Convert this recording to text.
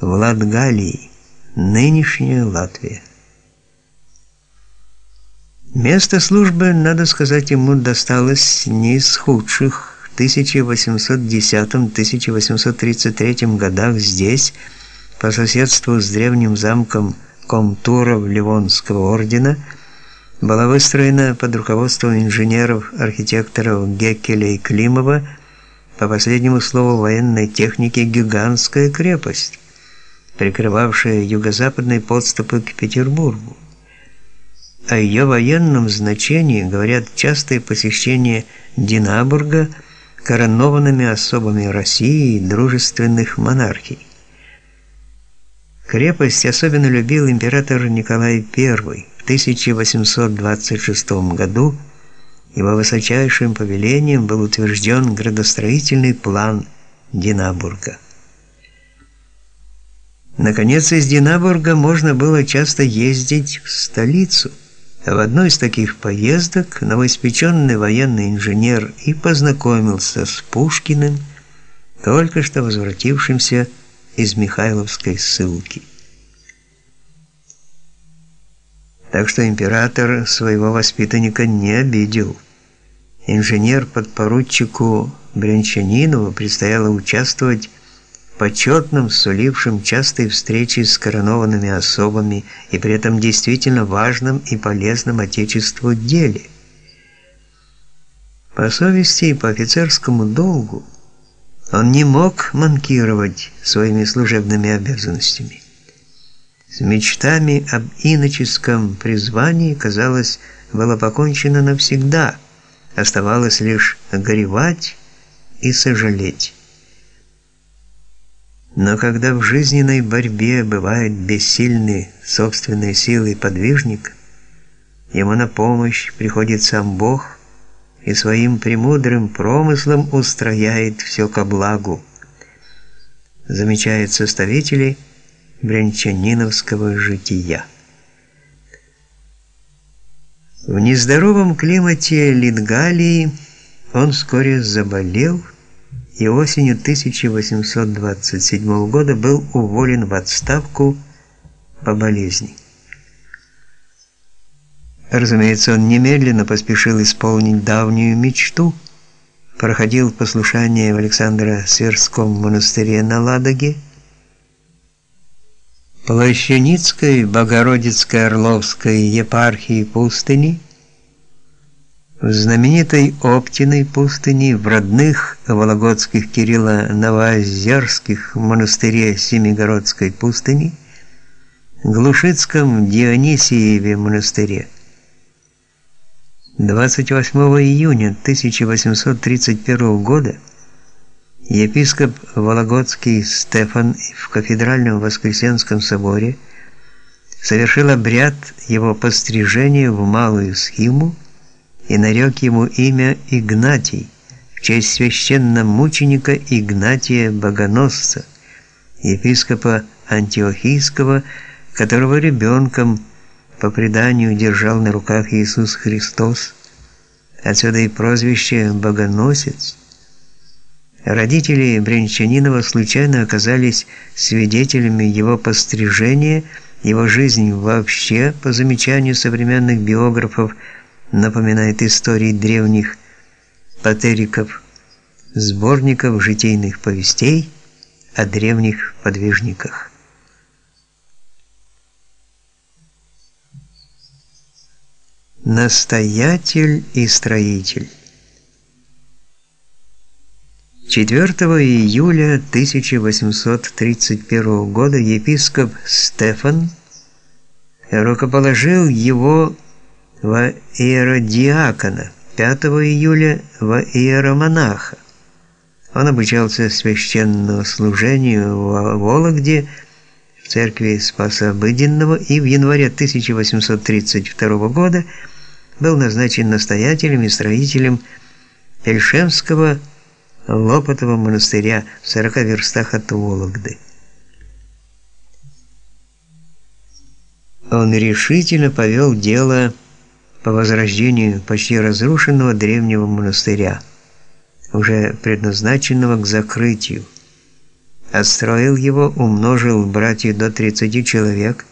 в Латгалии, нынешняя Латвия. Место службы, надо сказать, ему досталось не из худших. В 1810-1833 годах здесь, по соседству с древним замком Комтуров Ливонского ордена, была выстроена под руководством инженеров-архитекторов Геккеля и Климова по последнему слову военной техники гигантская крепость, прикрывавшая юго-западные подступы к Петербургу. О ее военном значении говорят частые посещения Динабурга коронованными особами России и дружественных монархий. Крепость особенно любил император Николай I. В 1826 году его высочайшим повелением был утвержден градостроительный план Динабурга. Наконец, из Динабурга можно было часто ездить в столицу – в одной из таких поездок новоиспеченный военный инженер и познакомился с Пушкиным, только что возвратившимся из Михайловской ссылки. Так что император своего воспитанника не обидел. Инженер-подпоручику Брянчанинову предстояло участвовать почетным, сулившим частые встречи с коронованными особами и при этом действительно важным и полезным Отечеству деле. По совести и по офицерскому долгу он не мог манкировать своими служебными обязанностями. С мечтами об иноческом призвании, казалось, было покончено навсегда, оставалось лишь горевать и сожалеть. Но когда в жизненной борьбе бывает бессильный собственной силой подвижник, ему на помощь приходит сам Бог и своим премудрым промыслом устрояет все ко благу. Замечает составители брянчаниновского жития. В нездоровом климате Литгалии он вскоре заболел и осенью 1827 года был уволен в отставку по болезни. Разумеется, он немедленно поспешил исполнить давнюю мечту, проходил послушание в Александра Сверском монастыре на Ладоге, Плащаницкой Богородицкой Орловской епархии пустыни, в знаменитой Оптиной пустыне, в родных Вологодских Кирилло-Новоозерских монастыре Семигородской пустыни, Глушицком Дионисиеве монастыре. 28 июня 1831 года епископ Вологодский Стефан в кафедральном Воскресенском соборе совершил обряд его пострижения в малую схиму и нарек ему имя Игнатий в честь священномученика Игнатия Богоносца, епископа Антиохийского, которого ребенком по преданию держал на руках Иисус Христос. Отсюда и прозвище Богоносец. Родители Брянчанинова случайно оказались свидетелями его пострижения, его жизнь вообще, по замечанию современных биографов, напоминает истории древних патериков, сборников житейных повестей о древних подвижниках. Настоятель и строитель 4 июля 1831 года епископ Стефан рукоположил его во иеродиакона, 5 июля во иеромонаха. Он обучался священному служению в Вологде, в церкви Спаса Обыденного и в январе 1832 года был назначен настоятелем и строителем Эльшемского Лопотова монастыря в 40 верстах от Вологды. Он решительно повел дело по возрождению почти разрушенного древнего монастыря, уже предназначенного к закрытию. Отстроил его, умножил братьев до 30 человек,